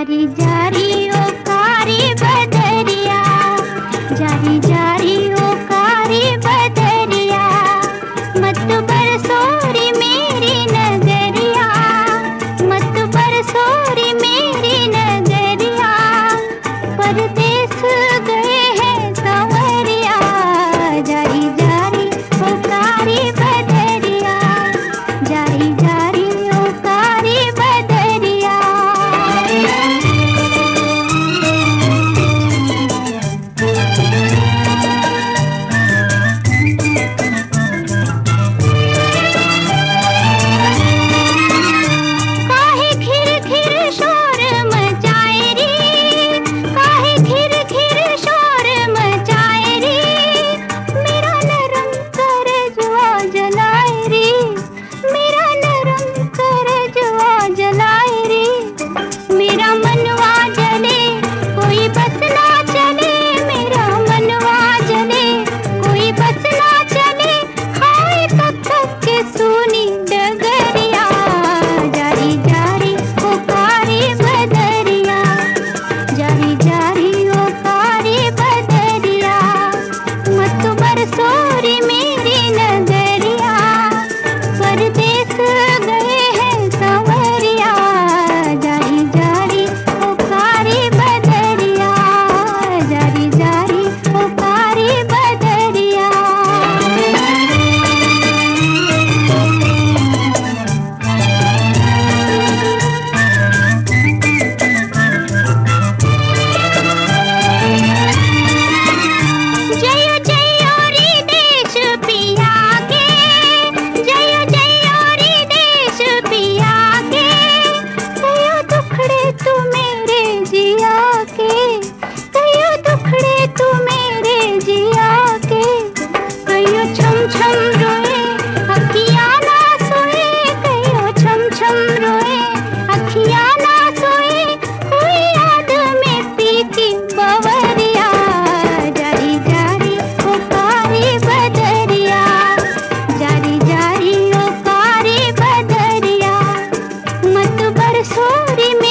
जारी जारी ओ कारी बदरिया, जारी जारी ओ कारी बदरिया, मत पर सोरी मेरी नगरिया मत पर सोरी मेरी नगरिया पर छोरे में